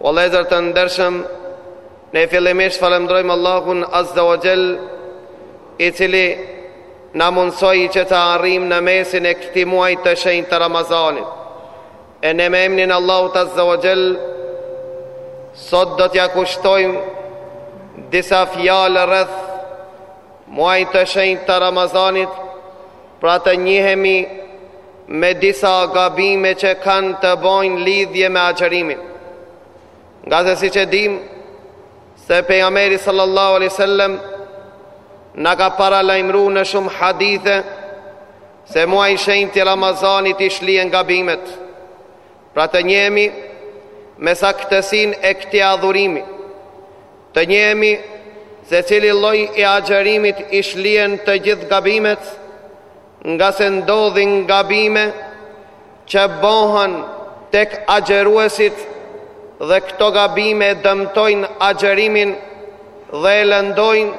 O vëllezër të ndershëm, ne fillimisht falënderojmë Allahun Azza wa Jall, i cili na mundësoi që të arrijmë në mesin e këtij muaji të shenjtë të Ramazanit. E ne me emrin e Allahut Azza wa Jall sot do t'ia kushtojmë disa fjalë rreth muajit të shenjtë të Ramazanit, Pra të njihemi me disa gabime që kanë të bojnë lidhje me agjerimin. Ngase siç e dimë, se pejgamberi sallallahu alai sallem na ka paralajmëru në shumë hadithe se muaji i shenjtë i Ramazanit i shlien gabimet. Pra të njihemi me saktësinë e këtij adhurimi, të njihemi se cili lloj i agjërimit i shlien të gjithë gabimet, ngase ndodhin gabime që bohen tek agjëruesit dhe këto gabime e dëmtojnë agjërimin dhe e lëndojnë,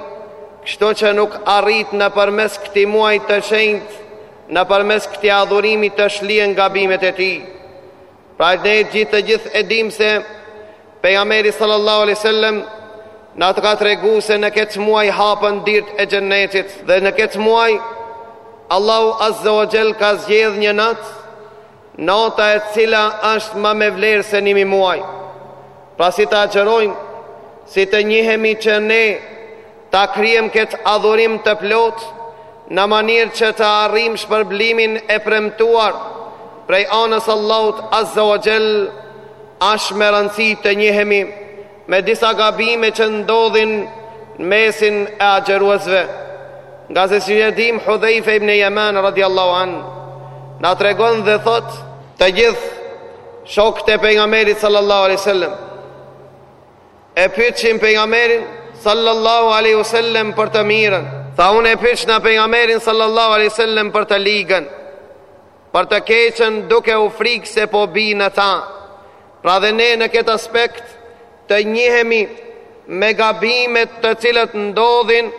kështu që nuk arrit nëpërmes këtij muaj të shenjtë Nëpërmes këtij adhurimi të shlihen gabimet e tij. Pra ne gjithë të gjithë e dimë se pejgamberi sallallahu alaihi wasallam na të ka tregu se në këtë muaj hapen dyrt e xhennetit dhe në këtë muaj Allahu azza wa jall ka zgjedh një natë nata e cila është ma me vlerë se ni mij muaj. Pra si ta agjërojmë, si të njihemi që ne Ta kryejmë këtë adhurim të plotë në mënyrë që të arrijmë shpërblimin e premtuar prej anës Allahut Azza wa Jell, është me rëndësi të njihemi me disa gabime që ndodhin në mesin e agjëruesve. Ngase siç e dimë Hudhejfe ibn Jeman radiallahu an, na tregon dhe thotë, të gjithë shokët e pejgamberit sallallahu alaihi wasallam, E pytshin Pejgamberin, sallallahu alaihi wasallam, për të mirën. Tha unë e pytshna Pejgamberin, sallallahu alaihi wasallam, për të ligën, për të keqen, duke u frikë se po bi në ta. Pra dhe ne në këtë aspekt të njihemi me gabimet të cilat ndodhin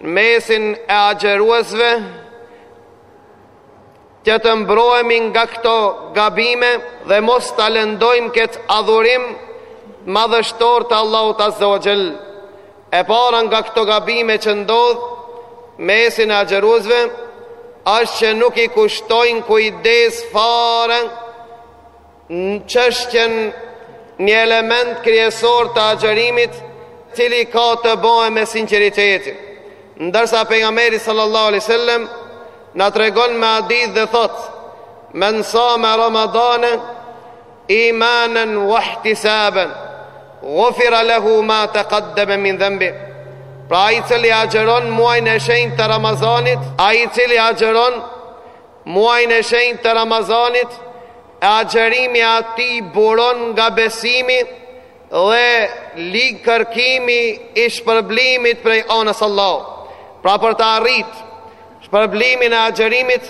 në mesin e agjëruesve, që të mbrohemi nga këto gabime dhe mos ta lëndojmë këtë adhurim madhështor të Allahut Azza wa Jall. E para nga këto gabime që ndodh në mesin e agjëruesve, është që nuk i kushtojnë kujdes fare çështjen një element kryesor të agjërimit, cili ka të bëjë me sinqeritetin. Ndërsa pejgamberi sallallahu alaihi wasallam na tregon me hadit dhe thot: "Men same Ramadane imanan wa ihtisaban, ghufira lahu ma taqaddama min dhanbi." Pra ai i cili agjëron muajin e shenjtë të Ramazanit, ai i cili agjëron Muajin e shenjtë të Ramazanit, e agjërimi i tij buron nga besimi dhe lig- kërkimi i shpërblimit prej anës së Allahut. Pra për ta arrit shpërblimin e agjërimit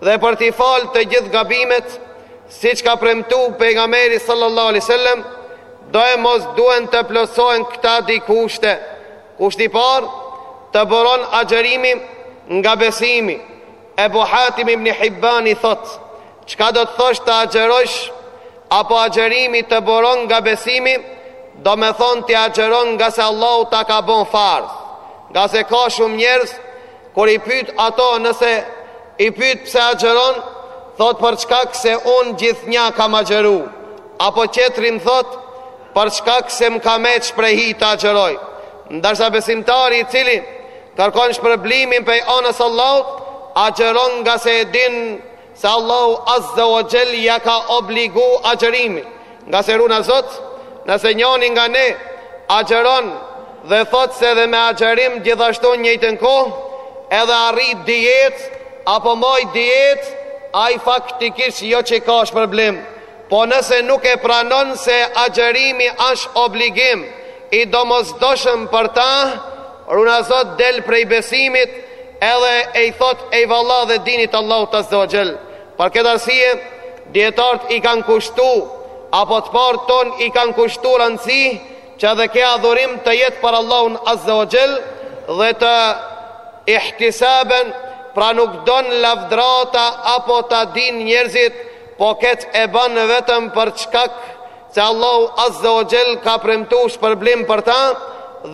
dhe për t'i falë të gjithë gabimet, siç ka premtu pejgamberi sallallahu alaihi wasallam, doemos duhen të plotësohen këta dy kushte. Kushti i parë, të buron agjërimi nga besimi, Ebu Hatim ibn Hibbani thotë, Çka do të thosh të agjërojsh, apo agjërimi të buron nga besimi, domethonë të agjëron ngase Allahu ta ka bon farz, ngase ka shumë njerëz, kur i pyt ato nëse i pyt pse agjëron, thot për shkak se unë gjithnja kam agjëru, apo tjetri thot për shkak se më ka met shprehi të agjëroj, Ndërsa besimtari i cili kërkon shpërblimin prej anës së Allahut, agjëron ngase e din se Allahu Azza wa Jell ia ka obligu agjërimin, ngase runa Zot, nëse njani nga ne agjëron dhe thotë se edhe me agjërim gjithashtu në njëjtën kohë, edhe arrij dijetë apo maj dijetë, ai faktikisht jo që ka shpërblim, po nëse nuk e pranon se agjërimi është obligim, I domosdoshëm për ta, runa Zot del prej besimit edhe e i thot e i valla dhe dinit Allahu Azze o Gjell. Për këtë arsye, dijetarët i kanë kushtu, apo të parët tonë i kanë kushtu rëndësi, që edhe ky adhurim të jetë për Allahun Azze o Gjell dhe të ihtisaben pra nuk don lavdrata apo ta din njerëzit po ketë e banë vetëm për shkak Se Allahu Azze o Xhel ka premtu shpërblim për ta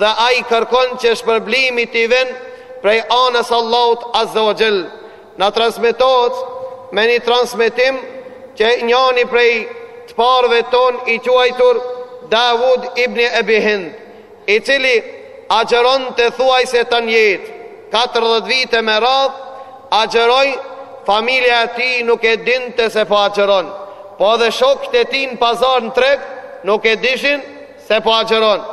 dhe ai kërkon që shpërblimi t'i vjen prej anës së Allahut Azze o Xhel. Na transmetohet me një transmetim që njani prej të parëve tonë i quajtur Davud ibn Ebi Hind, i cili agjëronte thuajse tan jetën, katërdhjetë vite me radhë agjëroi, familja e tij nuk e dinte se po agjëron, po edhe shokët e tij në pazar në treg nuk e dishin se po agjëron,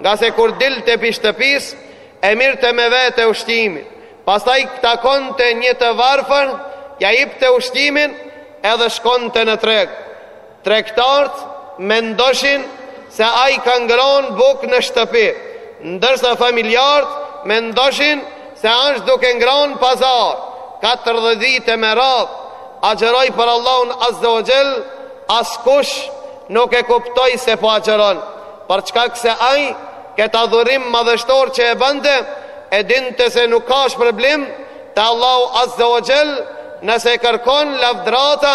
ngase kur dilte pi shtëpisë e mirte me vete ushqimin, pastaj takonte një të varfër ja jipte ushqimin edhe shkonte në treg. Tregtartë mendoshin se ai ka ngrënë bukë në shtëpi, ndërsa familjarët mendoshin se është duke ngrënë në pazar. Katërdhjetë vite me radhë agjëroi për Allahun Azze o Xhell, askush nuk e kuptoi se po agjëron, për shkak se ai këtë adhurim madhështor që e bënte, e dinte se nuk ka shpërblim te Allahu Azze o Xhell nëse kërkon lavdrata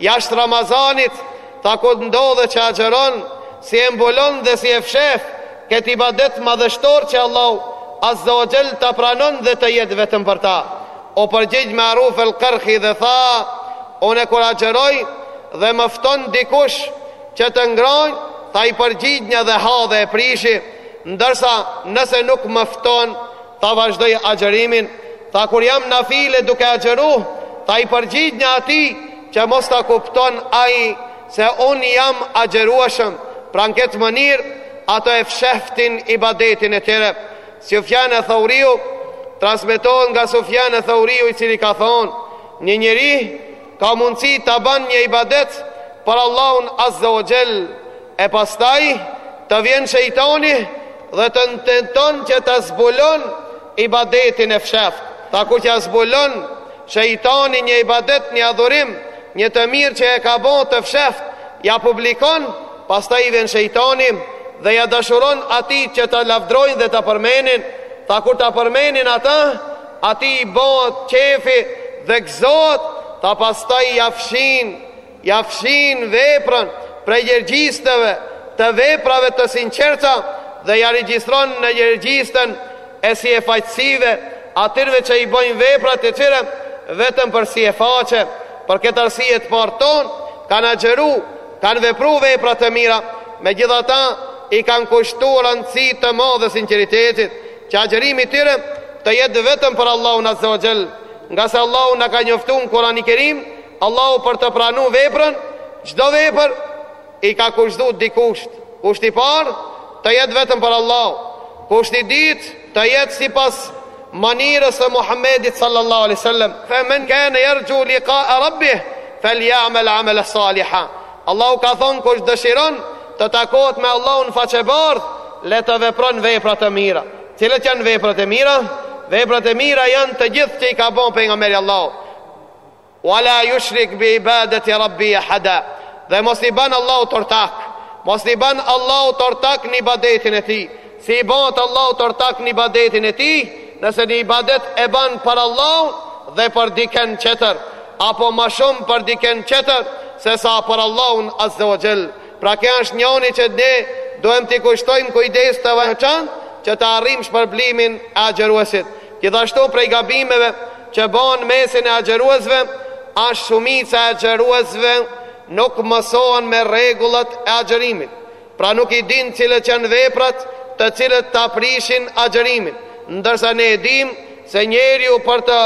Jashtë Ramazanit, tha kur të ndodh që agjëron, si e mbulon dhe si e fshef, këtë ibadet madhështor që Allahu Azze o Xhell ta pranon dhe të jetë vetëm për ta. U përgjigj Maruf el Kerhi dhe tha, unë kur agjëroj dhe më fton dikush që të ngrojnë, tha i përgjigjna dhe ha dhe e prishi, ndërsa nëse nuk më fton, tha vazhdoj agjërimin, tha kur jam nafile duke agjëru, tha i përgjigjna atij që mos ta kupton ai se unë jam agjërueshëm, pra në këtë mënyrë, ato e fshehtin ibadetin e tyre. Sufjan eth-Theuriu, transmetohet nga Sufjan eth-Theuriu i cili ka thonë, një njeri, ka mundësi ta ban një ibadet për Allahun Azze o Xhell, e pastaj të vjen shejtani dhe të tenton që ta zbulon ibadetin e fshehtë. Tha kur ia zbulon shejtani një ibadet, një adhurim, një të mirë që e ka bo të fshehtë, ia publikon, pastaj i vjen shejtani dhe ia dashuron atij që ta lavdrojnë dhe ta përmenin, tha kur ta përmenin ata, Atij i bëhet qejfi dhe gëzohet tha pastaj ia fshin ia fshin veprën prej regjistrave të veprave të sinqerta dhe ia regjistron në regjistër e syefaqësive atyrve që i bëjnë veprat e tyre vetëm për syefaqe për këtë arsye të partë tonë kanë agjëru kanë vepru vepra të mira megjithatë i kanë kushtu rëndësi të madhe sinqeritetit Që agjërimi i tyre të jetë vetëm për Allahun Azza wa Jall, ngase Allahu na ka njoftuar në Kur'ani Kerim, Allahu për të pranuar veprën, çdo vepër i ka kushtu dy kushte. Kushti i parë të jetë vetëm për Allahun. Kushti i dytë të jetë sipas mënyrës së Muhamedit sallallahu alaihi wasallam. Fa men kana yarju liqa rabbih falyamal amala salihan. Allahu ka thënë kush dëshiron të takohet me Allahun faqebardhë, le të vepron vepra të mira. Cilat janë veprat e mira? Veprat e mira janë të gjithë që i ka bën pejgamberi i Allahut. Wala yushrik bi ibadati rabbi ahada. Dhe mos i ban Allahut ortak. Mos i ban Allahut ortak në ibadetin e tij. Si i bëhet Allahut ortak në ibadetin e Tij, nëse një ibadet e bën për Allahun dhe për dikën tjetër, apo më shumë për dikën tjetër se sa për Allahun Azze o Xhel? Pra kjo është njoni që ne duhem t'i kushtojmë kujdes të veçantë që të arrijmë shpërblimin e agjëruesit. Gjithashtu prej gabimeve që bëhen në mesin e agjëruesve është shumica e agjëruesve nuk mësohen me rregullat e agjërimit. Pra nuk i dinë cilat janë veprat të cilët ta prishin agjërimin, ndërsa ne e dimë se njeriu për të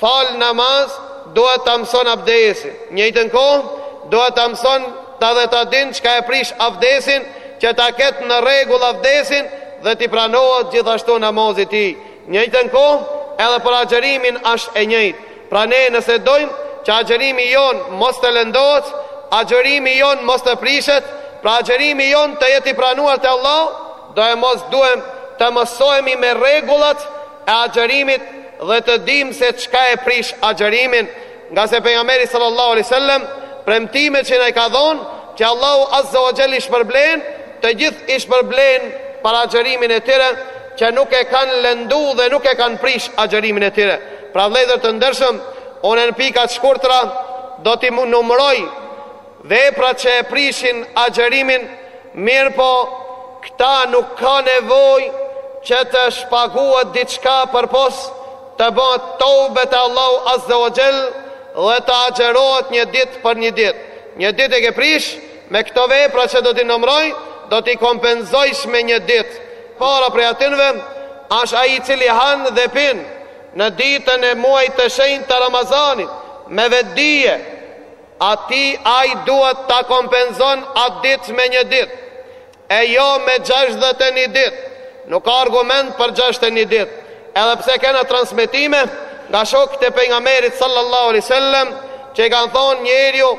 falë namaz duhet ta mëson avdesin, njëjtën kohë duhet ta mëson ta dhe ta dinë çka e prish avdesin që ta ketë në rregull avdesin dhe t'i pranohet gjithashtu namazi i tij. njëjtën kohë edhe për agjërimin është e njëjtë, pra ne nëse dojmë që agjërimi jonë mos të lëndohet, agjërimi jonë mos të prishet, pra agjërimi jonë të jetë i pranuar te Allahu, doemos duhem të mësohemi me rregullat e agjërimit dhe të dimë se çka e prish agjërimin, Ngase Pejgamberi sallallahu alaihi wasallam premtimet që na i ka dhënë, që Allahu azza wa jall i shpërblen, të gjithë i shpërblen për agjërimin e tyre, që nuk e kanë lëndu dhe nuk e kanë prish agjërimin e tyre. Pra vëllezër të ndershëm, unë në pika të shkurtra do t'i numëroj veprat që e prishin agjërimin, mirëpo këta nuk ka nevojë që të shpaguhet diçka përpos të bëhet toube te Allahu azze o xhel dhe të agjërohet një ditë për një ditë një ditë e ke prish me këto vepra që do t'i numëroj do t'i kompenzojsh me një ditë para prej atinve është ai i cili han dhe pin në ditën e muajit të shenjtë të Ramazanit me vetëdije atij ai duhet ta kompenzon atë ditë me një ditë E jo me gjashtëdhjetë e një ditë. Nuk ka argument për gjashtëdhjetë e një ditë. Edhe pse kena transmetime nga shokët e Pejgamberit sallallahu alejhi ve sellem që kanë thonë njeriu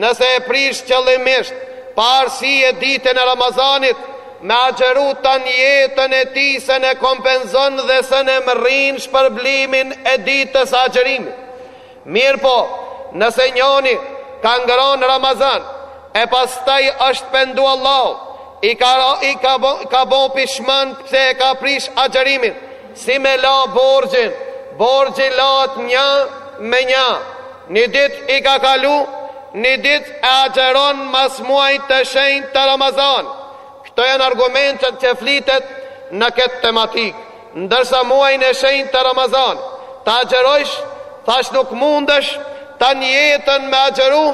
nëse e prish qëllimisht pa arsye ditën e Ramazanit me agjëru tan jetën e tij s'e ne kompenzon dhe s'e ne mrrin shpërblimin e ditës së agjërimit. Mirëpo, nëse njoni ka ngrënë Ramazan, e pastaj është pendu Allahu, i ka i ka bo ka bo pishman pse e ka prish agjërimin, si me la borxhin, borxhi lahet një me një, një ditë i ka kalu, një ditë e agjëron mas muajit të shenjtë të Ramazan. Këto janë argumentet që flitet në këtë tematikë. Ndërsa muajin e shenjtë të Ramazanit ta agjërojsh, tha nuk mundesh tan jetën me agjëru,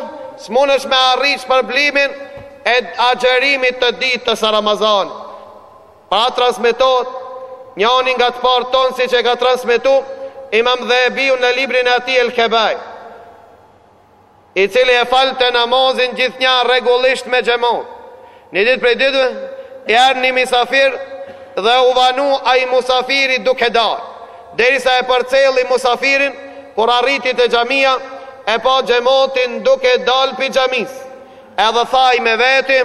s'mundesh me arrit shpërblimin e agjërimit të ditës së Ramazanit. Pra transmetohet, njani nga të parë tonë siç e ka transmetu Imam Dhehebiu në librin e atij El-Kebair, i cili e falte namazin gjithnjë rregullisht me xhemat. Një ditë prej ditëve, i erdh ni mysafir dhe u vanu ai mysafiri duke dalë. Derisa e përcelli mysafirin, kur arriti te xhamia, e pa xhematin duke dalë prej xhamisë. Edhe tha ai me veti,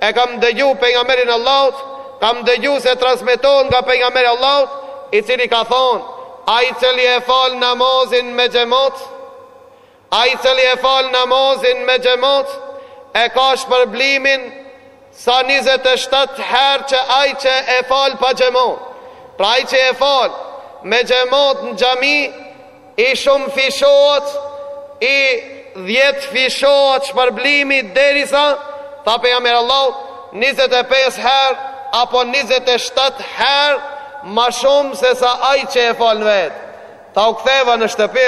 E kam ndëgju pejgamberin e Allahut, kam ndëgju se transmetohet nga pejgamberi i Allahut, i cili ka thonë, Ai i cili e fal namazin me xhemat, Ai i cili e fal namazin me xhemat e ka shpërblimin sa njëzet e shtatë herë që ai që e fal pa xhemat. Pra ai që e fal me xhemat në xhami i shumëfishohet i dhjetëfishohet shpërblimi derisa tha pejgamberi i Allahut njëzet e pesë herë apo njëzet e shtatë herë ma shumë se sa ai që e fal vetë. Tha u ktheva në shtëpi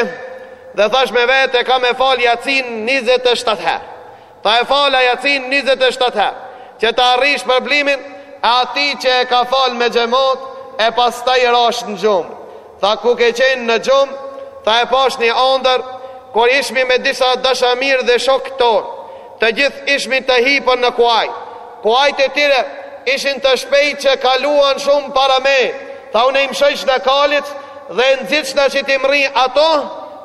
dhe thash me vete kam me fal jacin 27 her. Tha e fala jacin 27 her, që ta arrij shpërblimin e atij që e ka fal me xhemat e pastaj rash në gjum. Tha duke qenë në gjum, tha e pash një andër, kur ishmi me disa dashamir dhe shok tonë, të gjith ishmi të hipun në kuaj, Kuajt e tyre ishin të shpejtë që kaluan shumë para meje, tha unë i mshojshna kalit dhe e nxitshna që t'i mrri ato,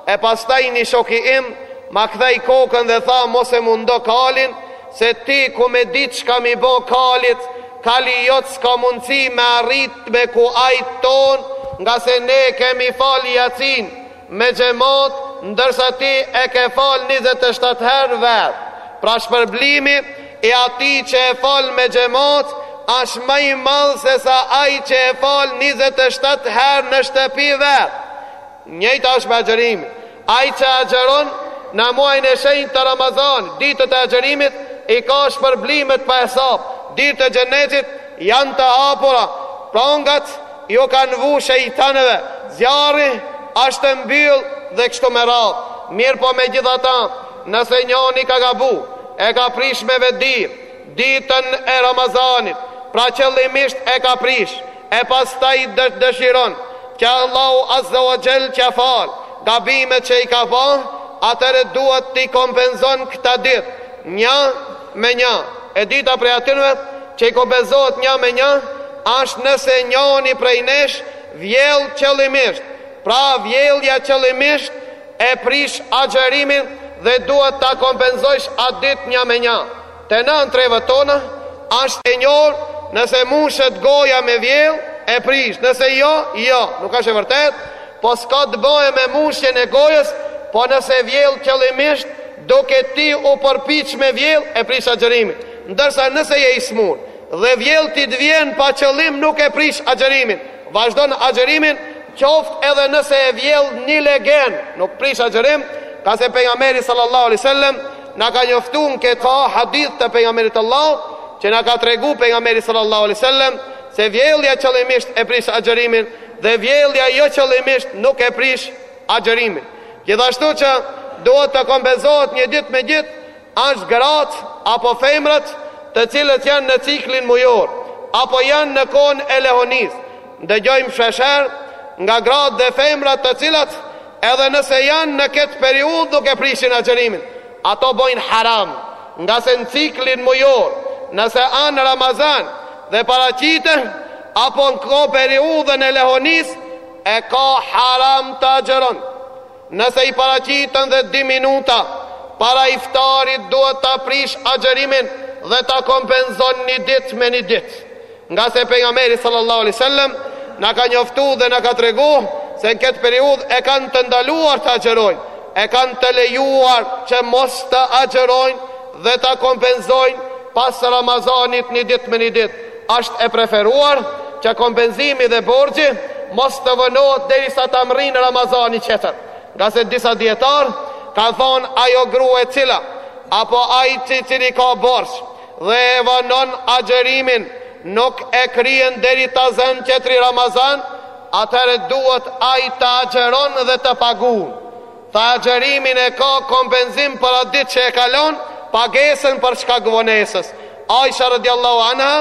e pastaj një shoki im ma kthej kokën dhe tha mos e mundo kalin se ti edhe me ditë çka me i bo kalit, kali jot s'ka mundësi me arrit me kuajt tonë ngase ne kemi fal jacin, Me xhemat ndërsa ti e ke fal njëzet e shtatë herë vetë pra shpërblimi i atij që e fal me xhemat asht ma i madh se sa ai që e fal njëzet e shtatë herë në shtëpi vet njëjtë asht me agjërimin ai që agjëron në muajin e shenjtë të Ramazanit ditët e agjërimit i ka shpërblimet pa hesab dyrt e xhenetit janë të hapura prangat Jua kanë vu shejtanëve, zjarri asht mbyll dhe kështu me radhë. Mirëpo megjithatë, nëse njani ka gabu, e ka prish me vetëdijë ditën e Ramazanit, pra qëllimisht e ka prish, e pastaj dëshiron që Allahu azza wa xhel t'ia falë gabimet që i ka ba, atëherë duhet t'i kompenzon këta ditë, Nja me nja, e dita prej atyre që i kompenzohet nja me nja, ashtë nëse njëri prej nesh vjell qëllimisht, pra vjellja qëllimisht e prish agjërimin dhe duhet ta kompenzojsh atë ditë nja me nja. Te në trevat tona ashtë e njohur nëse mushet goja me vjellë e prish, nëse jo, jo, nuk është e vërtetë, po s'ka të bëjë me mushjen e gojës, po nëse vjell qëllimisht, Duke ti u përpiq me vjellë e prish agjërimin, ndërsa nëse je i smur dhe vjellë ti të vjen pa qëllim nuk e prish agjërimin, vazhdon agjërimin qoftë edhe nëse e vjell një legen, nuk prish agjërim, ngase Pejgamberi sallallahu alejhi sellem na ka njoftu në këtë, ka hadith të Pejgamberit të Allahut që na ka tregu Pejgamberi sallallahu alejhi sellem se vjellja qëllimisht e prish agjërimin dhe vjellja jo qëllimisht nuk e prish agjërimin. Gjithashtu që duhet të kompenzohet një ditë me një ditë është gratë apo femrat të cilat janë në ciklin mujor apo janë në kohën e lehonisë. Ndëgjojmë shpeshherë nga gratë dhe femrat të cilat edhe nëse janë në këtë periudhë nuk e prishin agjërimin, ato bojnë haram, ngase në ciklin mujor, nëse janë Ramazan dhe paraqiten, apo në kohëperiudhën e lehonisë, E ka haram të agjëron. Nëse i paraqiten edhe dy minuta para iftarit duhet ta prish agjërimin dhe ta kompenzon një ditë me një ditë. Ngase pejgamberi sallallahu alaihi wasallam na ka njoftu dhe na ka tregu se në këtë periudhë e kanë të ndaluar të agjërojnë, e kanë të lejuar që mos të agjërojnë dhe ta kompenzojnë pas Ramazanit një ditë me një ditë. Është e preferuar që kompenzimi dhe borxhi mos të vonohet derisa ta mrrin Ramazani tjetër, ngase disa dijetarë ka thonë ajo gru e cila apo ai i cili ka borxh dhe e vonon agjërimin nuk e kryen deri ta zënë tjetri Ramazan, atëherë duhet ai të agjëron dhe të pagun Pra agjërimin e ka kompenzim për atë ditë që e kalon pagesën për shkak vonesës. Aisha radijallahu anha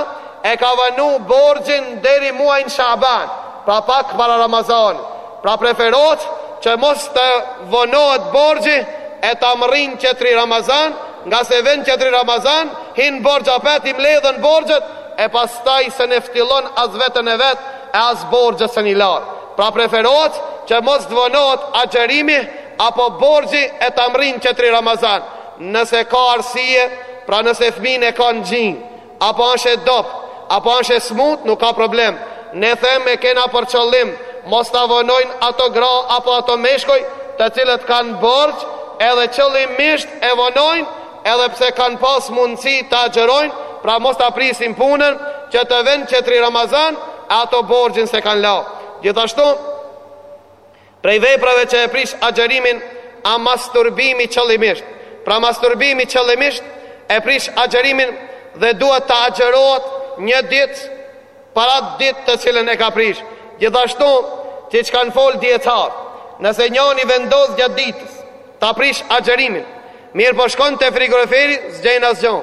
e ka vënu borxhin deri muajin Shaaban, pra pak para Ramazanit. Pra preferohet që mos të vonohet borxhi e ta mrrin tjetri Ramazan, ngase vjen tjetri Ramazan, hin borxh apet i mbledhen borxhet e pastaj s'e nefton as veten e vet e as borxhet s'un i lan. Pra preferohet që mos të vonohet agjërimi apo borxhi e ta mrrin tjetri Ramazan, nëse ka arsye, pra nëse fëmin e ka në gjinj, apo është e dobt, apo është e smut nuk ka problem, ne them e kena për qëllim mos ta vonojnë ato gra apo ato meshkuj të cilët kanë borxh edhe qëllimisht e vonojnë, edhe pse kanë pas mundësi të agjërojnë, pra mos ta prisin punën që të vjen qetri Ramazan, e ato borxhin s'e kanë la. Gjithashtu, prej veprave që e prish agjërimin a masturbimi qëllimisht. Pra masturbimi qëllimisht e prish agjërimin dhe duhet të agjërohet një ditë Për atë ditë të cilën e ka prish. Gjithashtu, siç kanë folë dijetarët, nëse njani vendos gjatë ditës, ta prish agjërimin, mirëpo shkon te frigoriferi, s'gjen asgjo,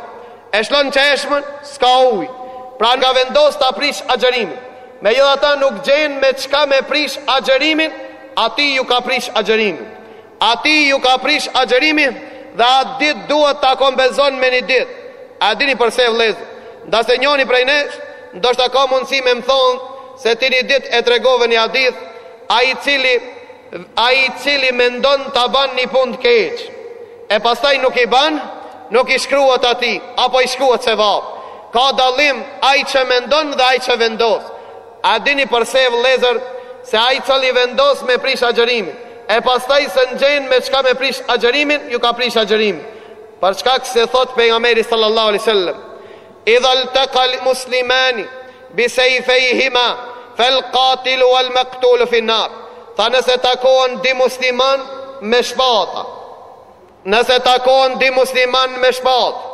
e shlon çeshmën, s'ka ujë, pra ka vendos ta prish agjërimin, megjithatë nuk gjen me çka me prish agjërimin, atij ju ka prish agjërimin. Atij ju ka prish agjërimi dhe atë ditë duhet ta kompenzon me një ditë. A dini përse vëllezër? Ndase njëri prej nesh ndoshta ka mundësi me më thonë se ti një ditë e tregove një hadith, ai i cili ai i cili mendon ta bën një punë të keq, e pastaj nuk i bën, nuk i shkruhet atij, apo i shkruhet sevap. Ka dallim ai që mendon dhe ai që vendos. A dini përse vëllezër, se ai i cili vendos me prish agjërimin, e pastaj s'un gjen me çka me prish agjërimin, ju ka prish agjërimi, për shkak se thotë pejgamberi sallallahu alejhi wasallam, Idha ltaqa lmuslimani bisejfejhima felqatilu walmaktulu fi nar, tha nëse takohen dy musliman me shpata, nëse takohen dy musliman me shpata,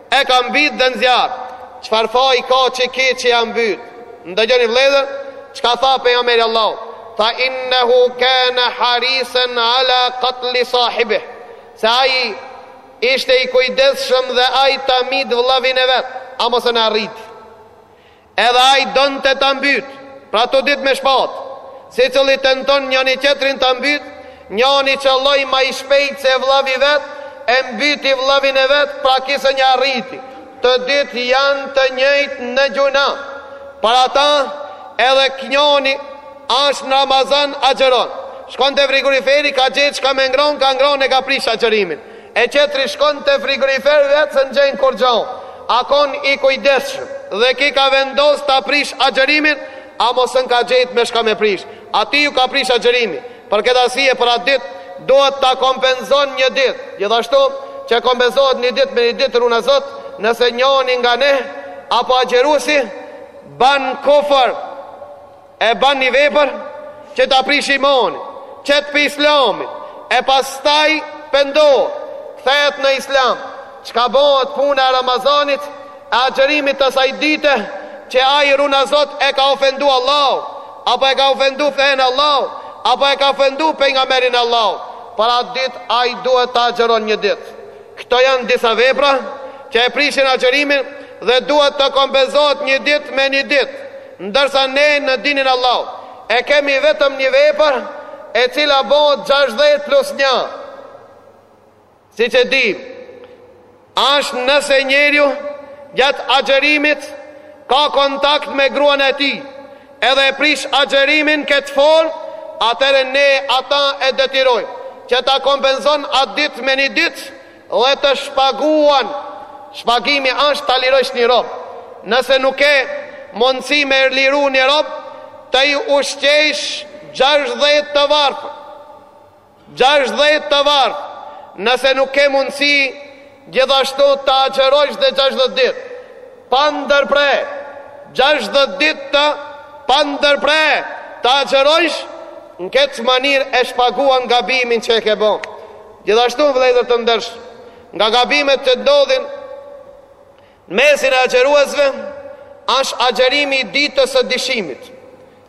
E ka mbyt dhe në zjarr. Çfarë faji ka qeky që a mbyt? Ndëgjoni vëllezër, çka tha pejgamberi Allahu, tha innehu kana harisan ala qatl sahibih. Se ai ishte i kujdesshëm dhe ai ta mbyt vëllavin e vet, amo s'un arrit. Edhe ai donte ta mbytë, pra të dytë me shpatë. Secili tenton njani tjetrin ta mbytë, njani qëlloi ma i shpejtë se vllavi vet, e mbyti vllavin e vet, pra ky s'un ja arriti. Të dytë janë të njëjtë në gjynah. Për ata, edhe ky njani asht në Ramazan agjëron. Shkon te frigoriferi ka gjetë çka me ngronë, ka ngronë e ka prish agjërimin. E qetri shkon te frigoriferi veç s'un gjen kurgjo a kon i kujdesshëm dhe ky ka vendos ta prish agjërimin amo s'un ka gjejt me shka me prish atij ju ka prish agjërimi për ket arsie për at dit duhet ta kompenzon një dit gjithashtu që kompenzohet një dit me një dit runa zot nëse njoni nga ne apo agjërusi ban kufër E ban një vepër që ta prish imanin, t'qet prej islamit, e pastaj pendohet, kthehet në islam, çka bëhet puna e Ramazanit e agjërimit të saj dite që ai runa Zot e ka ofendu Allahun, apo e ka ofendu fenë e Allahut, apo e ka ofendu pejgamberin e Allahut, për atë ditë ai duhet ta agjëron një ditë. Këto janë disa vepra që e prishin agjërimin dhe duhet të kompenzohet një ditë me një ditë. Ndërsa ne në dinin e Allahut e kemi vetëm një vepër e cila bëhet gjashtëdhjetë plus një, siç e dimë, është nëse njeriu gjatë agjërimit ka kontakt me gruan e tij, edhe e prish agjërimin n'këtë formë, atëherë ne ata e detyrojmë që ta kompenzon atë ditë me një ditë, Dhe të shpaguan, shpagimi është ta lirosh një rob. Nëse nuk ke mundësi me liru një rob, t'i ushqesh 60 të varfër. 60 të varfër. Nëse nuk ke mundësi, gjithashtu t'i agjërosh dhe 60 ditë. Pandërpre, 60 ditë të pandërpre, t'i agjërosh, në këtë mënyrë e shpaguan gabimin që e ke bon. Gjithashtu, vëllezër të ndershëm, nga gabimet që ndodhin në mesin e agjëruesve është agjërimi i ditës së dyshimit.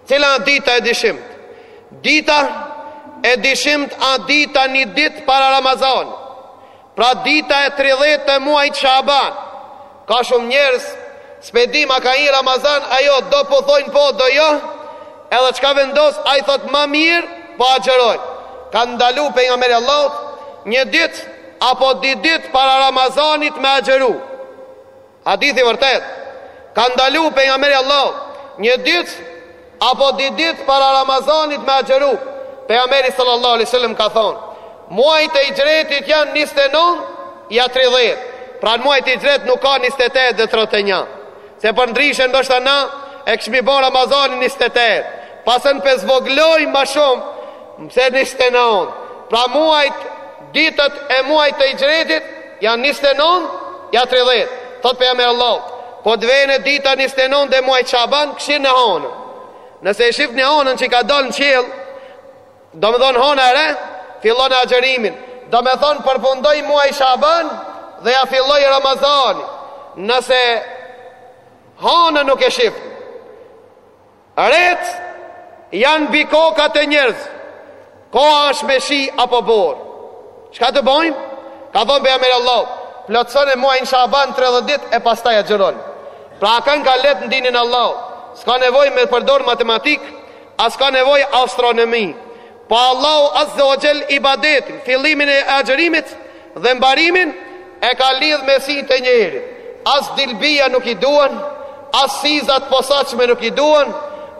Cila a dita e dyshimit? Dita e dyshimit a dita një ditë para Ramazanit. Pra dita e 30 e muajit Shaban. Ka shumë njerëz, s'pe dim a ka hi Ramazani a jo, do po thojnë po, do jo, edhe çka vendos ai thotë ma mirë po agjëroj. Ka ndalu Pejgamberi i Allahut një ditë apo dy ditë para Ramazanit me agjëru. Hadith i vërtetë. Ka ndalu Pejgamberi i Allahut një ditë Apo dy ditë para Ramazanit me agjëru. Pejgamberi sallallahu alaihi wasallam ka thonë, muajt e Hixhretit janë njëzet e nëntë ja tridhjetë. Pra n'muajt e Hixhretit nuk ka njëzet e tetë dhe tridhjetë e një. Se përndryshe ndoshta na e kishmi bo Ramazanin njëzet e tetë. Pasën pe zvogëlojmë ma shumë se njëzet e nëntë. Pra muajt Ditët e muajve të Hixhretit janë njëzet e nëntë ja tridhjetë, thotë pejgamberi i Allahut, po t'vjen dita e njëzet e nëntë e muajit Shaaban kshyrni hënën. Nëse e shifni hënën që ka dalë në qiell, domethënë hëna e re, filloni agjërimin. Domethënë përfundoi muaji Shaaban dhe ja filloi Ramazani. Nëse hënën nuk e shifni, Retë janë mbi kokat e njerëzve. Koha është me shi apo borë. Çka të bojmë? Ka thonë pejgamberi i Allahut, plotësone muajin Shaban 30 ditë e pastaj agjëron. Pra a kanka lehtë në dinin e Allahut. S'ka nevojë me përdor matematikë, as s'ka nevojë astronomi. Po Allahu Azze ue Xhel ibadetin, fillimin e agjërimit dhe mbarimin, e ka lidh me sy të njerit. As dylbija nuk i duhen, as syzat e posaçme nuk i duhen,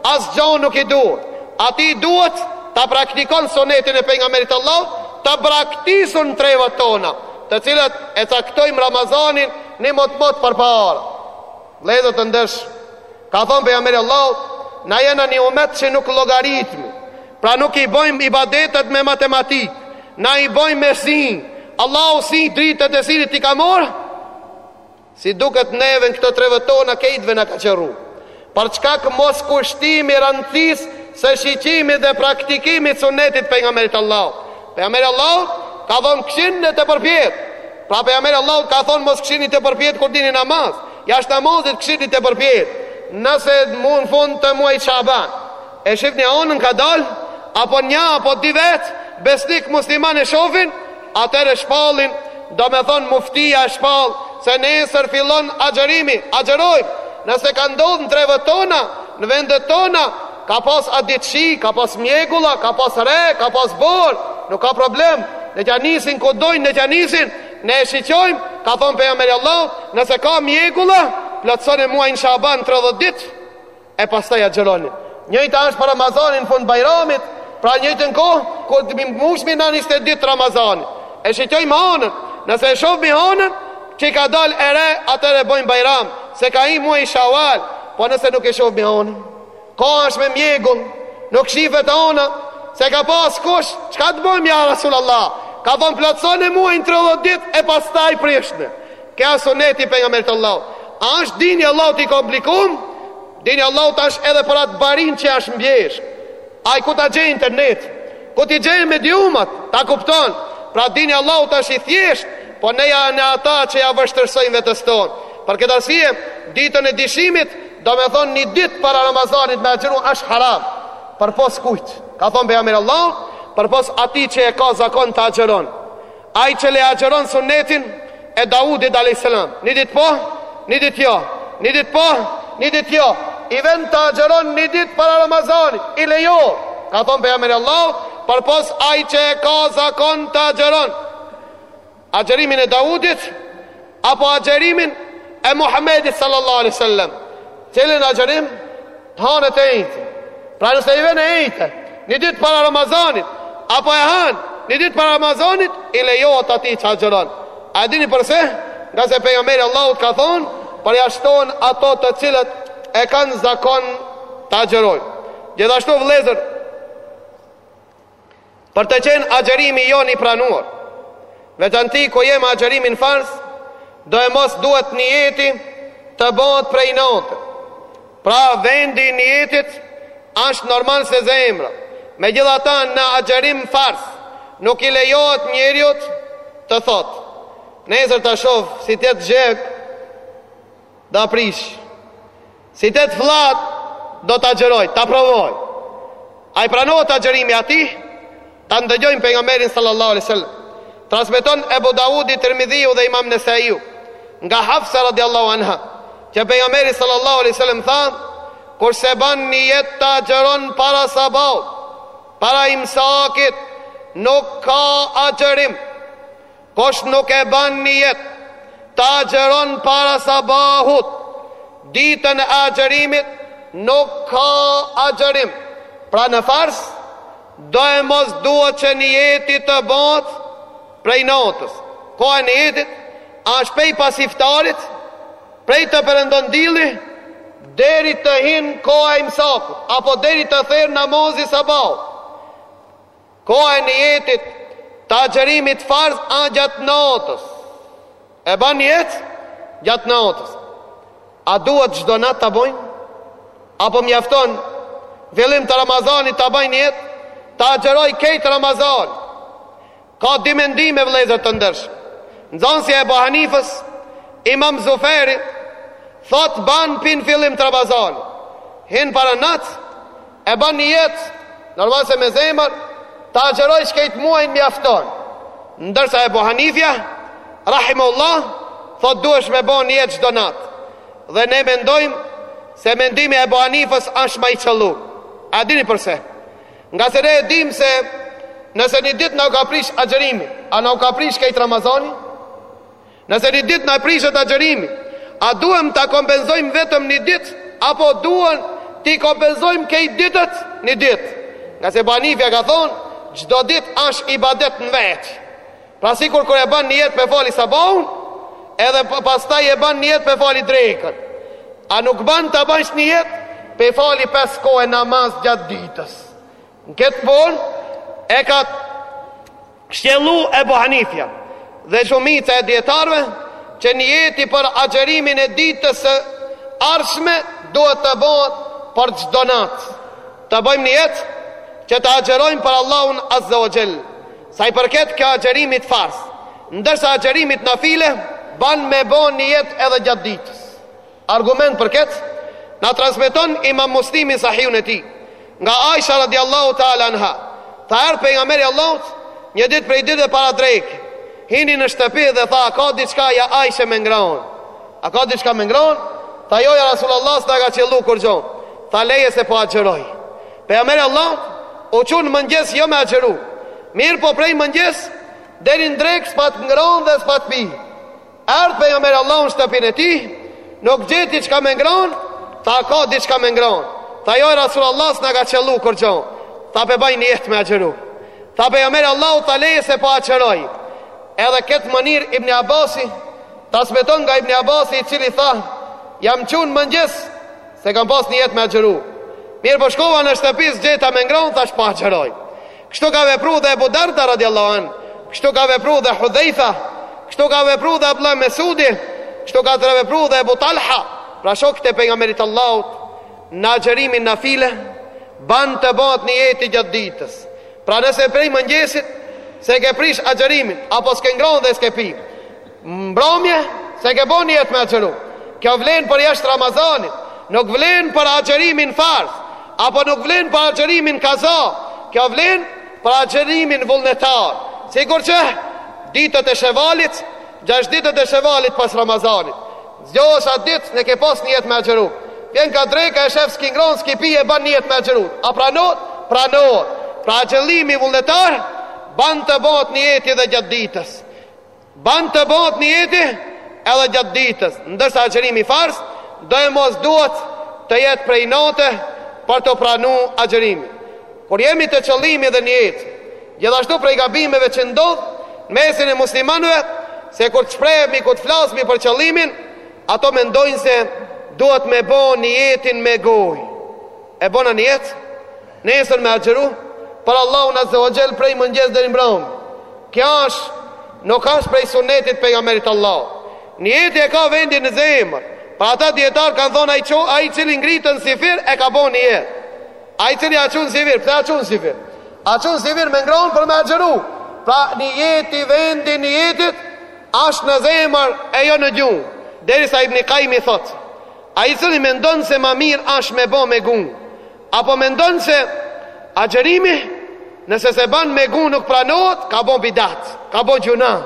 asgjo nuk i duhen. Atij i duhet ta praktikon sunetin e pejgamberit të Allahut, të braktisur në trevat tona, të cilat e caktojmë Ramazanin një motmot përpara. Vëllezër të ndershëm, ka thonë pejgamberi i Allahut, na jena një umet që nuk llogaritmi, pra nuk i bëjmë ibadetet me matematikë, na i bëjmë me sy. Allahu si dritët e syrit i ka marrë, si duket neve në këto trevat tona krejtve na ka qorru. Për shkak moskushtimi i rëndësisë së shikimit dhe praktikimit të sunetit të pejgamberit të Allahut. Pejgamberi i Allahut ka thonë kqyrni të përpjetë, Pra pejgamberi i Allahut ka thonë mos kqyrni të përpjetë kur jini në namaz. Jashtë namazit kqyrni të përpjetë. Nëse mu në fund të muajit Shaban, e shifni honën ka dal, apo një apo dy vetë besnikë muslimanë e shofin, atëherë e shpallin, domethonë muftia e shpall, se nesër fillon agjërimi, agjërojmë, nëse ka ndodhë në trevat tona, në vendet tona, Ka pas atë ditë shi, ka pas mjegulla, ka pas re, ka pas borë, nuk ka problem, le t'ja nisin ku dojnë le t'ja nisin, ne e shiqojmë, ka thonë pejgamberi i Allahut, nëse ka mjegulla, plotësoni muajin Shaaban tridhjetë ditë e pastaj agjëroni. Njëjta është për Ramazanin fund Bajramit, pra njëjtën kohë kur të mbushmi na 28 ditë Ramazani. E shiqojmë hanën, nëse e shohmi hanën, që ka dalë e re, atëherë bojmë Bajram, se ka hi muaji Shawal, po nëse nuk e shohmi hanën, Koha është me mjegull Nuk shifet hona S'e ka pa askush Çka të bojmë ja Rasul Allah Ka thonë plotësone muajin 30 dit E pastaj prishne Ky asht suneti i pejgamberit të Allahut A është dini i Allahut i komplikum Dini i Allahut asht edhe për atë barin që është n'bjeshkë Ai ku ta gjejë internet Ku t'i gjejë mediumat Ta kupton Pra dini i Allahut asht i thjeshtë Po ne jena ata që ia vështërsojnë vetes tonë Për këtë arsye Ditën e dyshimit Domethonë një ditë para Ramazanit me agjëru është haram Përpos kujt Ka thonë pejgamberi i Allahut Përpos atij që e ka zakon të agjëron Ai që e agjëron sunetin E Dawudit a.s. Një ditë po, një ditë jo Një ditë po, një ditë jo I vjen të agjëron një ditë para Ramazanit I lejon Ka thonë pejgamberi i Allahut Përpos ai që e ka zakon të agjëron Agjerimin e Daudit apo agjerimin e Muhammedit sallallahu alaihi wasallam. Cilin agjerim të hanët e ejtë. Pra nëse vjen e ejtë, një ditë para Ramazanit, apo e hanë, një ditë para Ramazanit, i lejohet atij që agjeron. A dini përse? Ngase Pejgamberi i Allahut ka thonë, përjashtohen ato të cilët e kanë zakon të agjerojnë. Gjithashtu vëllezër, Për të qenë agjërimi ynë i pranuar, veçanërisht kur e kem agjërimin farz, doemos duhet nijeti të bëhet prej nate. Pra vendi i nijetit është normal se zemra. Megjithatë në agjërim farz nuk i lejohet njeriut të thotë nesër ta shoh si të jetë gjendja, ta prish. Si të jetë vlla, do ta agjëroj, ta provoj. A i pranohet agjërimi atij, ta ndëgjojmë Pejgamberin sallallahu alai sallam. Transmeton Ebu Davudi, Tirmidhiu dhe Imam Nesaiu, nga Hafsa radiallahu anha, që Pejgamberi sallallahu alai sallam tha, kush s'e ban nijet ta agjëron para sabahut, para imsakut, nuk ka agjërim. Kush nuk e ban nijet ta agjëron para sabahut, ditën e agjërimit nuk ka agjërim. Pra në farz doemos duhet që nijeti të bëhet prej natës. Koha e nijetit është prej pas iftarit, prej të perëndon dielli deri të hin koha e imsakut apo deri të thirret namazi i sabahut. Koha e nijetit të agjërimit farz a gjatë natës. E ban nijet gjatë natës. A duhet çdo natë ta bëjmë? Apo mjafton n'fillim të Ramazanit ta bajë nijet, ta agjëroj këtë Ramazan? Ka dy mendime vëllezër të ndershëm. Nxënësi i Ebu Hanifës, Imam Zuferi, thot ban prej n'fillim të Ramazanit. Hin e para natë, E ban nijet, normal se me zemër, ta agjeroj krejt muajin mjafton. Ndërsa Ebu Hanifja, rahimehullah, thot duhesh me bo nijet çdo natë. Dhe ne mendojmë se mendimi i Ebu Hanifës është ma i qëlluar. A dini përse? Ngase ne e dim se nëse një ditë na u ka prish agjerimi, a na u ka prish krejt Ramazani, Nëse një ditë na prishet agjërimi, a duhem ta kompenzojmë vetëm një ditë apo duhem t'i kompenzojmë krejt ditët? Një ditë. Ngase Ebu Hanifja ka thonë, çdo ditë ashtë ibadet në vete. Pra sikur kur e ban nijet pe fali sabahun, edhe pastaj e ban nijet pe fali drekën. A nuk ban ta bash nijet pe fali pesë kohë namaz gjatë ditës. Në këtë punë e ka Kështu Ebu Hanifja dhe shumica e dijetarëve që nijeti për agjërimin e ditës së ardhshme duhet të bëhet për çdo natë. Të bëjmë nijet që të agjërojmë për Allahun Azza wa Jall. Sa i përket kjo agjërimit farz, ndërsa agjërimit nafile ban me bo nijet edhe gjatë ditës. Argument për këtë, na transmeton Imam Muslimi n'Sahihun e tij, nga Aisha radiallahu ta'ala anha, tha erdh pejgamberi Allahut një ditë prej ditëve para dreke, hini në shtëpi dhe tha a ka diçka ja Aisha me ngran. A ka diçka me ngran? Tha jo ja Rasulullah s'na ka qellu kurgjo. Tha leje se po agjëroj. Pejgamberi Allahut u çon në mëngjes jo me agjëru. Mirëpo prej mëngjes deri në drekë s'pat ngran dhe s'pat pi. Erdh pejgamberi Allahut në shtëpinë e tij, nuk gjeti diçka me ngran, tha a ka diçka me ngran. Tha jo ja Rasulullah s'na ka qellu kurgjo. Tha pe baj nijet me agjëru. Tha pejgamberi Allahut tha leje se po agjëroj. Edhe në këtë mënyrë Ibn Abasi transmeton nga Ibn Abasi i cili tha jam çu n'mëngjes s'e kam pas nijet me agjëru. Mirëpo shkova në shtëpi s'gjeta me ngran, thashë po agjëroj. Kështu ka vepru dhe Ebu Darda radiallahu anhu, kështu ka vepru dhe Hudhejfa, kështu ka vepru dhe Abdullah Mesudi, kështu ka të vepru dhe Ebu Talha, pra shokët e pejgamberit Allahut, në agjërimin nafile, ban të bahet nijeti gjatë ditës. Pra nëse prej mëngjesit, s'e ke prish agjërimin, apo s'ke ngron dhe s'ke pi, Mbrëmje, s'e ke bo nijet me agjëru. Kjo vlen për jashtë Ramazanit, nuk vlen për agjërimin farz, apo nuk vlen për agjërimin kaza, kjo vlen për agjërimin vullnetar. Sikur që ditët e shevalit, gjashtë ditët e shevalit pas Ramazanit, zgjohesh atë ditë nuk e ke pas nijet me agjëru. Vjen kah dreka e shef s'ki ngron, s'ki pi, e ban nijet me agjëru. A pranohet? Pranohet. Pra agjërimi vullnetar, ban të bohet nijeti dhe gjatë ditës. Ban të bohet nijeti edhe gjatë ditës, ndërsa agjërimi farz doemos duhet të jetë prej nate për t'u pranu agjërimi. Kur jemi te qëllimi dhe nijeti. Gjithashtu prej gabimeve që ndodh n'mesin e muslimanëve se kur të shprehemi kur të flasmi për qëllimin ato mendojnë se duhet me bo nijetin me gojë. E bona nijet? Nesër me agjëru për Allahun azze o xhel prej mëngjes deri n'mbrëmje. Kjo asht nuk asht prej sunnetit pejgamberit Allahut. Nijeti e ka vendin në zemër. Pra ata dijetarë kanë thonë ai i cili ngritet n'syfyr e ka bo nijet. Ai i cili a çu n'syfyr, pse a çu n'syfyr? A çu n'syfyr me ngron për me agjëru. Pra nijeti vendi i nijetit asht në zemër e jo në gjuhë. Derisa Ibn Kajjimi thotë, ai i cili mendon se ma mirë asht me bo me gjuhë. Apo mendon se agjërimi nëse se ban me gju nuk pranohet ka bo bidat ka bo gjunah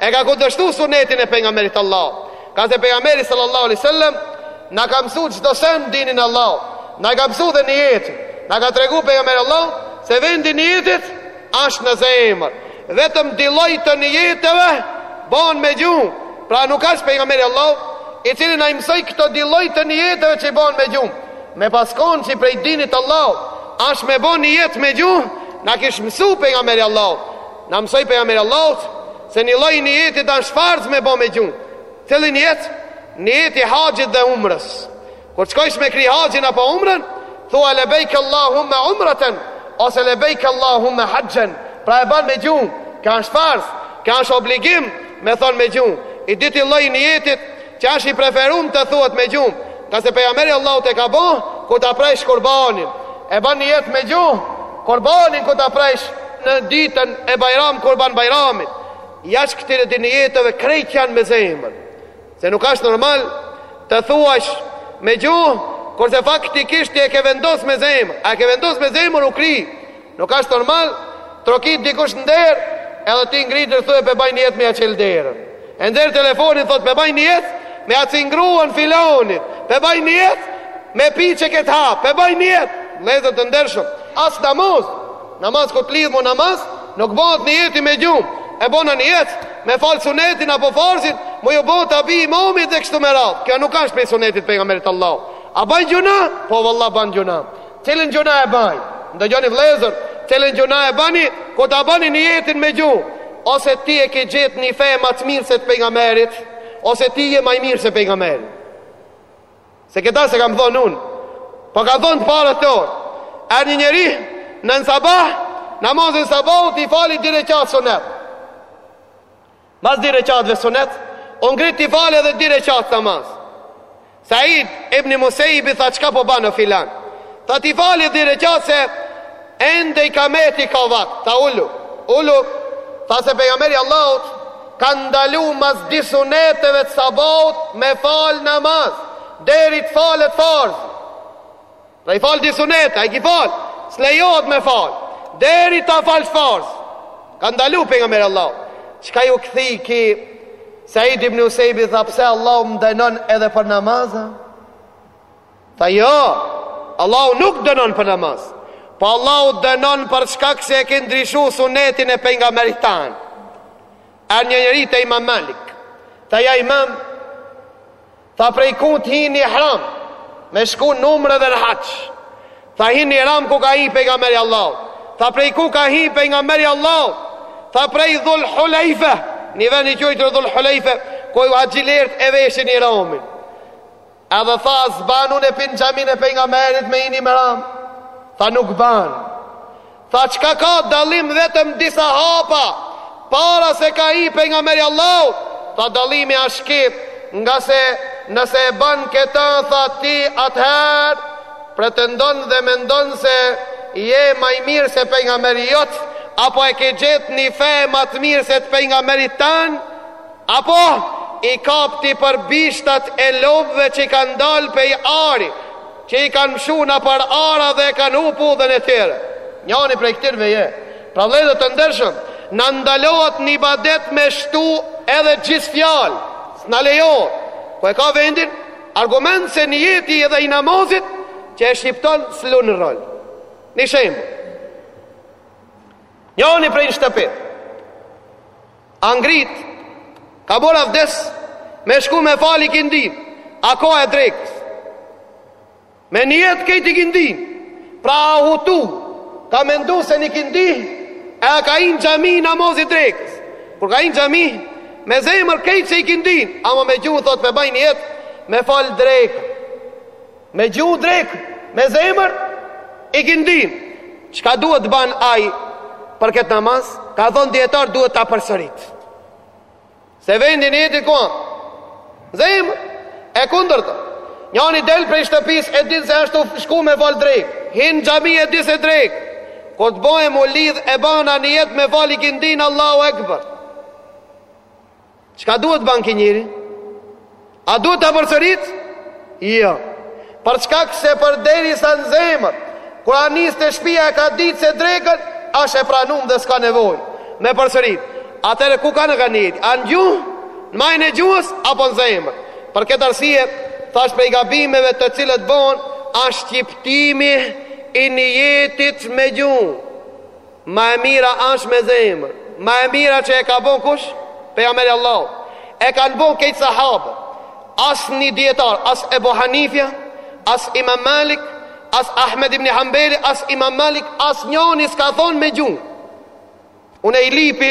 e ka kundërshtu sunetin e pejgamberit t'Allahut ngase pejgamberi sallallahu alaihi wasallam na ka mësu çdo send dinin e Allahut na e ka mësu dhe nijetin na ka tregu pejgamberi i Allahut se vendi i nijetit është në zemër vetëm dy lloj të nijeteve bon me gju pra nuk është pejgamberi i Allahut i cili na i mësoi këto dy lloj të nijeteve që bon me gju Me pas kon që prej dinit të Allahut, asht me bo nijet me gjuhë, na kish mësu pejgamberi i Allahut, na mësoi pejgamberi i Allahut se një lloj i nijetit asht farz me bo me gjuhë. Cili nijet? Nijeti i haxhit dhe umrës. Kur të shkojsh me kry haxhin apo umrën, thua lebejk Allahumma umreten ose lebejk Allahumma haxhen. Pra e ban me gjuhë, ky është farz, ky është obligim me thon me gjuhë. I dyti lloj i nijetit Që është i preferum të thuhet me gjuhë, ngase Pejgamberi i Allahut e ka bo, kur ta prejsh kurbanin, e ban nijet me gjuhë, kurbanin kur ta prejsh në ditën e bajram kurban bajramit. Jashtë këtyre dy nijeteve krejt janë me zemër. Se nuk është normal të thuash me gjuhë, kurse faktikisht ti e ke vendos me zemër. A e ke vendos me zemër u kry? Nuk ashtë normal, trokit dikush n'derë, edhe ti ngritesh thue pe baj nijet me ja çelë derën. E n'dorë telefonin, thot pe baj nijet, me ja cingruan filanit, pe baj nijet, me pi qeket hap, pe baj nijet, vllezër të ndershëm, as n'namaz, namaz kur të lidhim namaz, nuk bëhet nijeti me gjuhë, e bona nijet, me falë sunetin apo farzin, me ju bo tabi imamit dhe kështu me radhë, kjo nuk ashtë prej sunetit pejgamberit t'Allahut, a ban gjunah, po vallah ban gjunah, Cilin gjunah e ban? Ndëgjoni vëllezër, cilin gjunah e bani? Kur ta bani nijetin me gjuhë? Ose ti e ke gjetë një fe ma të mirë se të pejgamberit, ose ti je ma i mirë se pejgamberi. Se këta s'e kam thonë unë, po kan thonë të parët tonë, erdh një njeri në në sabah, namazin e sabahut, i fali dy reqatë sunet. Mas dy rekatëve sunet, u ngrit t'i falë edhe dy rekatë namaz. Said ibn Musejib i tha çka po ban o filan. Tha t'i fali dy rekatë se ende ikameti ka vakt. Tha ulu, ulu. Tha se pejgamberi i Allahut ka ndalu mas dy suneteve të sabahut me fal namaz deri të falet farz. Pra i falë dy sunete, a i ki falë, s'lejohet me falë, deri ta falë farz. Ka ndalu pejgamberi i Allahut. Çka ju kthy ky, Said ibn Musejibi, tha pse Allahu më dënon edhe për namazë? Tha jo, Allahu nuk dënon për namaz. Po Allahu dënon për shkak se e ki ndryshu sunetin e pejgamberit tan. Erdh një njeri te imam Malik, tha ja imam, Tha prej ku t'hi n'ihram Me shku në umre dhe në haxh Tha hin n'ihram ku ka hi pejgamberi Allah Tha prej ku ka hi pejgamberi Allah Tha prej dhul hulejfe Një ven i quajtur dhul hulejfe Ku haxhilerët e veshin ihramin Edhe tha s'ban unë pej n'xhaminë e pejgamberit me hi në ihram Tha nuk ban Tha çka ka dallim vetëm disa hapa para se ka hi pejgamberi Allahut tha dallimi asht ky ngase nëse e ban këtë tha ti atëher pretendon dhe mendon se je ma i mir se pejgamberi jot apo e ke gjet ni fe ma të mir se të pejgamberit tan apo i kap ti për bishtat e lopve që i kan dal pej ari Që i kanë mshu napër ara dhe e kanë hup udhën e tyre. Njani prej këtynve je. Pra vëllezër të ndershëm, na ndalohet në ibadet me shtu edhe gjith fjalë. S'na lejohet. Ku e ka vendin? Argument se nijeti edhe i namazit që e shqipton s'lun rol. Një shembull. Njani prej në shtëpi. A ngrit Ka bërë avdes Me shku me fal ikindin A koha e drekës Me nijet krejt ikindin Pra a hutu Ka mendu se n'ikindi E ka hi n'xhami namazi drekës Kur ka hi n'xhami Me zemër krejt se ikindin Ama me gjuhë thot me baj nijet Me fal drekë Me gjuhë drekë, me zemër, ikindin. Çka duhet të ban aj për këtë namaz, kanë thonë dijetarët duhet ta përsërit. Se vendi nijetit ku a, n'zemër, e kundërta. Njani del prej shtëpis e din se asht tu shku me falë drekë, hin n'xhami e di se drekë, kur të bojë mu lidhë e bana nijet me falë ikindin Allahu Ekber. Çka duhet të ban ky njeri? A duhet ta përsërit? Jo. Për shkak se përderisa në zemër, kur a nis te shpija e ka ditë se drekën asht e pranume dhe s'ka nevojë me përsërit. Atëherë ku kanka nijeti? A në gjuhë, në majën e gjuhës apo në zemër? Për këtë arsye, thash prej gabimeve të cilat bohen, a shqiptimi i nijetit me gjuhë. Ma e mira asht me zemër Ma e mira që e ka bo kush Pejgamberi Allahu E kanë bo krejt sahabët As një dijetar As Ebu Hanifja As Imam Malik As Ahmed ibn Hanbeli As Imam Malik As njoni s'ka thonë me gjuhë Unë e i lipi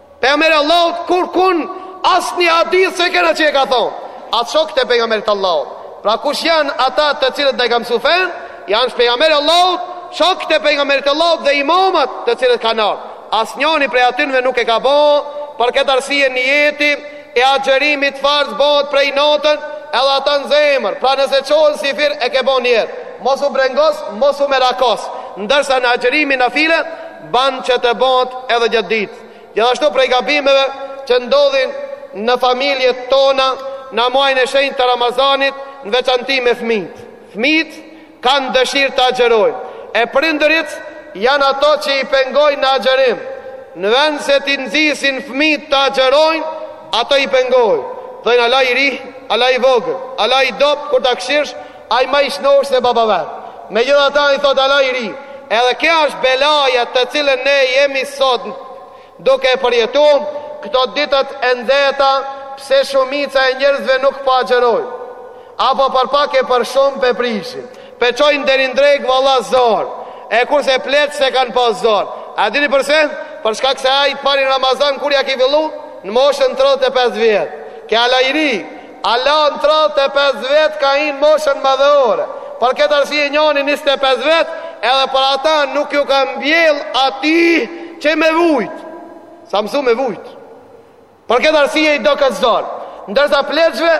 Pejgamberi Allahut kur kun asnjë hadith se kena që e ka thonë. As shokët e pejgamberit Allahut. Pra kush janë ata të cilët na i kanë sufer? Janë pejgamberi Allahut, shokët e pejgamberit Allahut dhe imamat të cilët kanë ardhur. Asnjëri prej atyre nuk e ka bo për këtë arsye nijeti i agjërimit farz bëhet prej natën edhe ata në zemër. Pra nëse çohesh syfyr e ke bo nijet. Mos u brengos, mos u merakos. Ndërsa në agjërimin nafile, Bën që të bëhet edhe gjatë ditës. Gjithashtu prej gabimeve që ndodhin në familjet tona në muajin e shenjtë të Ramazanit, në veçanti me fëmijët. Fëmijët kanë dëshirë të agjërojnë, e prindërit janë ato që i pengojnë në agjërim. Në vend se t'i nxisin fëmijët të agjërojnë, ato i pengojnë. Thonë ala i ri, ala i vogël, ala i dobët kur ta kshirsh, Ai ma i shnosh se baba vet. Megjithatë ai thotë ala i ri, edhe kjo është belaja të cilën ne jemi sot duke e përjetu këto ditët e nxehta pse shumica e njerëzve nuk pa agjërojnë apo për pak e për shumë pe prishin pe çojnë deri në drekë valla zor e kurse pleqt s'e kanë pas zor a dini përse për shkak se ai të parin Ramazan kur ja ke fillu në moshën 35 vjet ke ala i ri Ala n'tridhjetë e pesë vjet ka hi në moshën madhore. Për këtë arsye Njani njëzet e pesë vjet edhe për ata nuk ju ka mbjellë atij që me vujt. S'a mësu me vujt. Për këtë arsye i doket zor. Ndërsa pleqve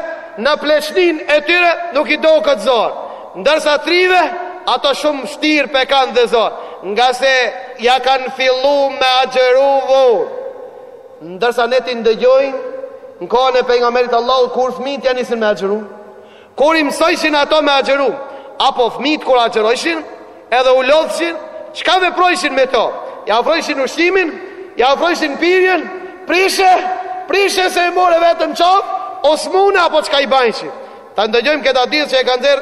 në pleqnin e tyre nuk i doket zor. Ndërsa t'rive ato shumë shtirë pe kanë dhe zor. Nga se ja kanë fillu me agjëru vonë. Ndërsa ne t'i ndëgjojmë, në kohën e Pejgamberit të Allahut kur fëmijët ja nisin me agjëru, kur i mësojshin ato me agjëru, apo fëmijët kur agjërojshin, edhe u lodhshin, çka veprojshin me to? Ja afrojshin ushqimin, ja afrojshin pirjen, prishe, prishe se e more veten n'qafë, o s'mune apo çka i bajshin. Ta ndëgjojmë këtë hadith që e ka nxjerr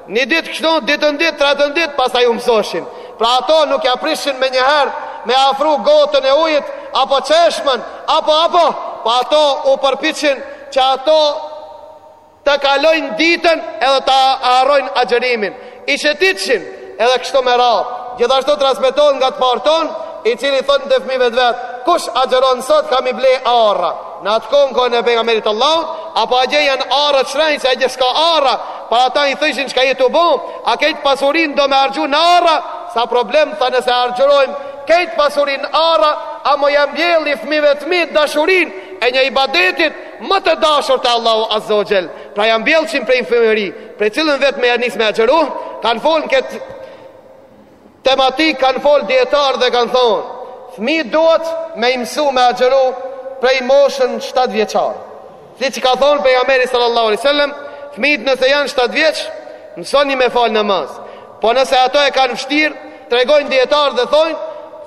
Një ditë kështu, dytën ditë, tretën ditë, pastaj u mësoshin. Pra ato nuk ja prishin menjëherë me afru gotën e ujit, apo çeshmën, apo, apo, po ato u përpiqshin që ato ta kalojnë ditën edhe ta arrojnë agjërimin. I shetitshin, edhe kështu me radhë. Gjithashtu transmetohet nga të parët tanë, i cili thotën të fmive të vetë, kush agjëron sot, kam i ble arra. Në atë kohë në kohën e pejgamberit të Allahut, apo a gje janë arrat shtrejt, se a gje s'ka arra, pa ata i thojshin çka je tu bo, a krejt pasurinë do me harxhu në arra, s'a problem tha nëse harxhojmë krejt pasurinë në arra, amo ja mbjelli fmijve t'mi dashurinë e një ibadetit më të dashur te Allahu azze ve xhel, pra ja mbjellshin prej fëmëri, prej cilën vjet me ja nis me agjëru, kanë fol këtë tematikë kanë fol dijetarët dhe kanë thonë fmijt duhet me i mësu me agjëru prej moshën 7 vjeçar siç ka thonë pejgamberi sallallahu alaihi wasallam fmijt nëse janë 7 vjeç mësoni me fal namaz po nëse ato e kanë vështirë tregojnë dijetarët dhe thonë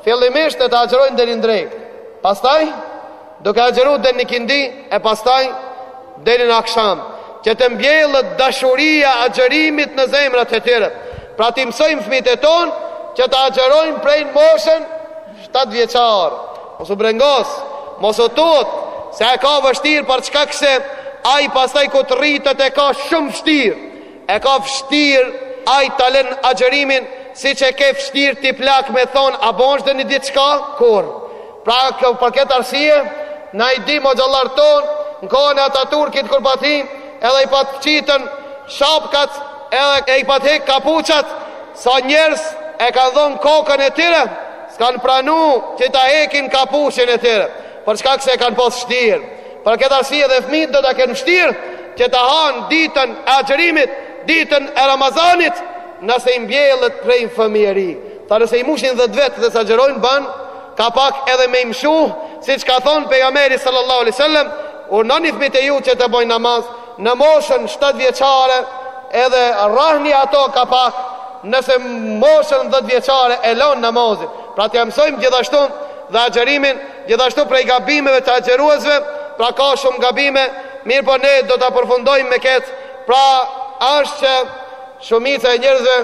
fillimisht le të agjërojnë deri në drekë pastaj Duke agjëruar deri në ikindi e pastaj deri në akšham, që të mbjellet dashuria e agjërimit në zemrat e tyre. Pra t'i mësojmë fmijt e tonë që të agjërojnë prej në moshën 7 vjeçar. Mos u brengos, mos u tut, se e ka vështirë për shkak se ai pastaj kur të rritet e ka shumë vështirë. E ka vështirë ai ta len agjërimin siç e ke vështirë ti plak me thon a bon ndonjë diçka kur Pra kjo për këtë arsye na i dimë hoxhallarët tonë në kohën e Ataturkit kur pat hin edhe i pat qit shapkat edhe e i pat hek kapuçat sa njerëz e kanë dhënë kokën e tyre s'kanë pranu që ta hekin kapuçën e tyre për shkak se e kanë pas vshtirë për këtë arsye dhe fëmijët do ta kenë vshtirë që ta hanë ditën e agjërimit ditën e Ramazanit nëse i mbjellet prej fëmijëri Tha nëse i mushin 10 vjet dhe s'agjërojnë ban ka pak edhe me i mshu, siç ka thonë pejgamberi sallallahu alaihi wasallam, urdhnoni fmijt e juaj që të bojnë namaz, në moshën 7 vjeçare, edhe rrahni ato ka pak, nëse moshën 10 vjeçare e lonë namazin. Pra t'ja mësojmë gjithashtu dhe agjërimin, gjithashtu prej gabimeve të agjëruesve, pra ka shumë gabime, mirëpo ne do ta përfundojmë me këtë, pra është që shumica e njerëzve,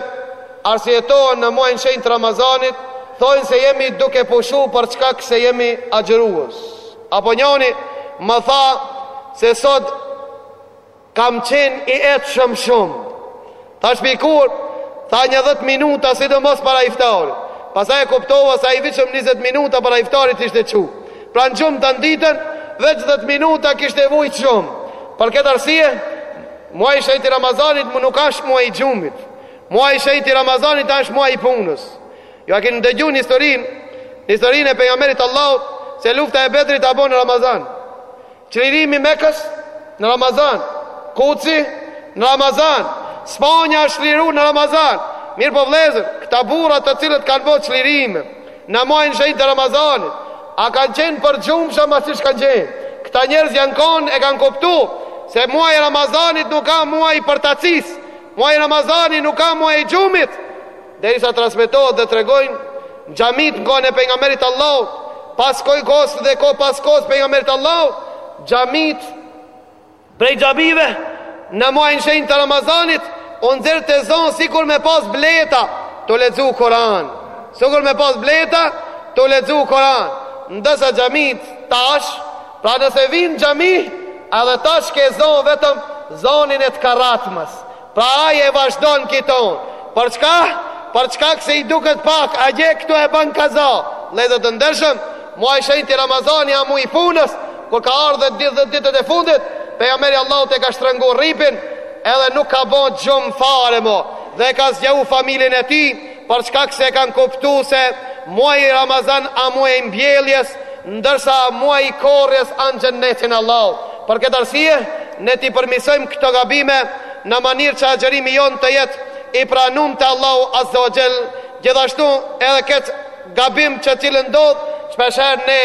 arsyetohen në muajin e shenjtë të Ramazanit, thojnë se jemi duke pushu për shkak se jemi agjërues. Apo njoni më tha se sot kam qenë i etshëm shumë. Thashë po kur, tha nja dhetë minuta sidomos para iftarit. Pastaj e kuptova se ai veçëm 20 minuta para iftarit ishte çu. Pra në gjumë tan ditën, veç 10 minuta kishte vujtë shumë. Për këtë arsye, muaji i shenjtë i Ramazanit nuk ashtë muaj i gjumit. Muaji i shenjtë i Ramazanit është muaji i punës. Ju a keni dëgju n'historinë, n'historinë e pejgamberit Allahut se lufta e Bedrit a bo në Ramazan? Çlirimi i Mekës në Ramazan, Kudsi në Ramazan, Spanja është çliru në Ramazan. Mirëpo vllezër, këta burra të cilët kanë bo çlirime në muajin e shenjtë të Ramazanit, a kanë qenë përgjumshëm a si ç'kanë qenë? Këta njerëz janë konë e kanë kuptu se muaji i Ramazanit nuk ka muaj i përtacisë. Muaji i Ramazanit nuk a muaj i gjumit, derisa transmetohet dhe tregojnë xhamitë në kohën e pejgamberit Allahut, pas kohës dhe kohë pas kohës së pejgamberit Allahut, xhamitë prej xhamive në muajin e shenjtë të Ramazanit u nxjerrte zon sikur me pas bleta tu lexu Kur'an. Sikur me pas bleta tu lexu Kur'an. Ndërsa xhamitë tash Pra nëse vjen në xhami edhe tash ke zo vetëm zonin e të gërhatmes pra ai e vazhdon këto për çka për shkak se i duket pak ai vjen këtu e bën kaza vëllezër të ndershëm muaj i shenjtë i ramazanit a muaj i punës kur ka ardh dhjetë ditët e fundit pejgamberi i Allahut e ka shtrënguar rripin edhe nuk ka bo gjumë fare mo dhe e ka zgju familjen e tij për shkak se e kanë kuptu se muaji i Ramazanit a muaj i mbjelljes, ndërsa muaji i korrjes a në xhennet inshallah. Për këtë arsye, ne t'i përmirësojmë këto gabime në mënyrë që agjërimi jonë të jetë i pranum te Allahu Azza wa Jall. Gjithashtu, edhe këtë gabim i cili ndodh, shpeshherë ne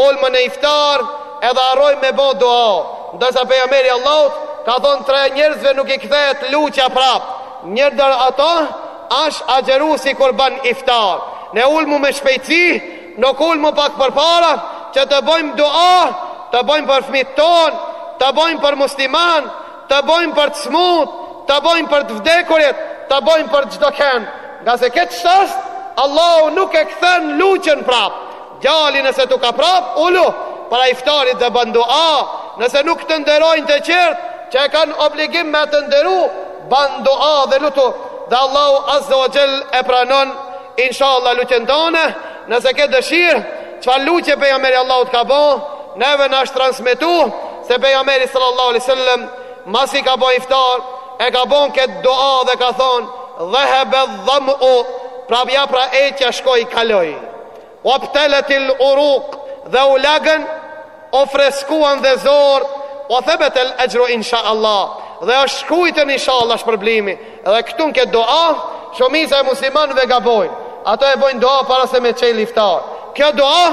ulemi në iftar edhe harrojmë me bo dua. Ndërsa pejgamberi i Allahut ka thonë tre njerëzve nuk i kthehet lutja prap. Një ndër ato Asht agjëruesi kur ban iftar ne ulemi me shpejtësi nuk ulemi pak përpara që të bëjmë dua të bëjmë për fëmijtë tonë të bëjmë për musliman të bëjmë për të smut të bëjmë për të vdekurit të bëjmë për çdo kënd ngase këtë çështje Allahu nuk e kthen lutjen prap Djali nëse t'u ka prap, ulu para iftarit dhe ban dua, nëse nuk të nderojnë të tjerët që e kanë obligim me të nderu, ban dua dhe lutu dhe Allahu azze o xhel e pranon inshallah lutjen tënde, nëse ke dëshirë, çfarë lutje pejgamberi i Allahut ka bo, neve na është transmetu se pejgamberi sallallahu alaihi wasallam masi ka bo iftar, e ka bo këtë dua dhe ka thonë dhehebe dhameu, pra ja pra etja shkoi kaloi. Wabtalatil uruq dhe u lagën u freskuan dhe zorrët wa thabatal ajru insha Allah dhe është shkrujtën insha Allah shpërblimi dhe këtu në këtë dua shumica e muslimanëve gabojnë ata e bojnë dua para se me çel iftar kjo dua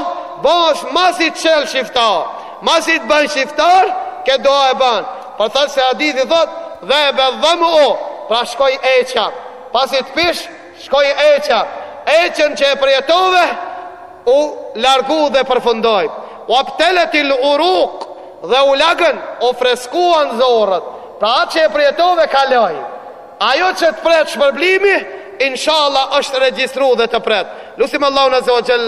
bohet masi të çelsh iftar masi të bajsh iftar këtë dua e bën po thashë se hadithi thotë dhehebe dhameu pra shkoi etja pasi të pish Shkoi etja, etjen që e përjetove, u largu dhe përfundoi, Wabtalatil uruq, dhe u lagën, u freskuan zorrët. Pra atë që e përjetove kaloi. Ajo që të pret shpërblimi, inshallah është regjistru dhe të pret. Lusim Allahun Azza wa Jall,